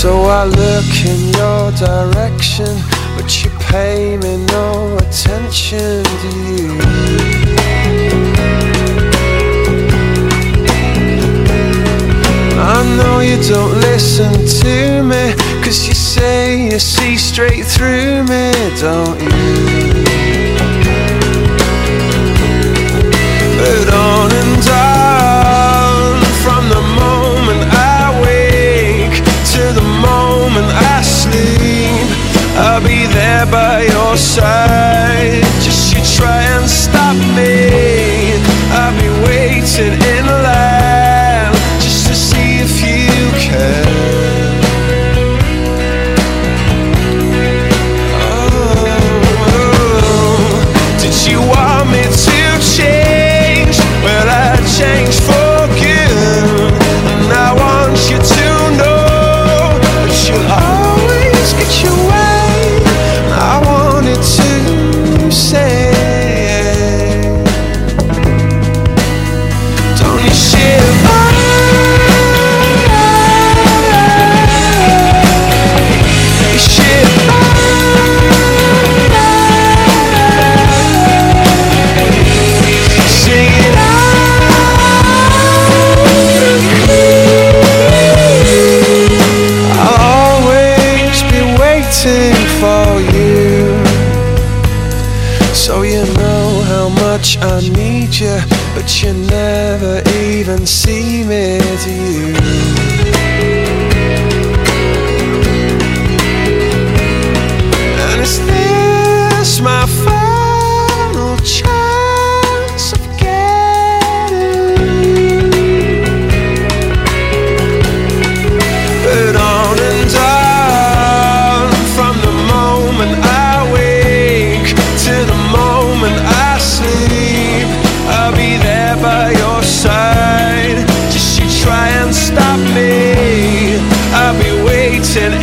So I look in your direction, but you pay me no attention, do you? I know you don't listen to me, cause you say you see straight through me, don't you? But by your side. much I need you, but you never even see me to you. stop me. I'll be waiting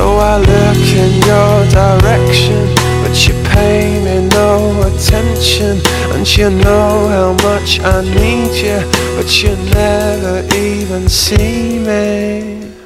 So I look in your direction, but you pay me no attention. And you know how much I need you, but you never even see me.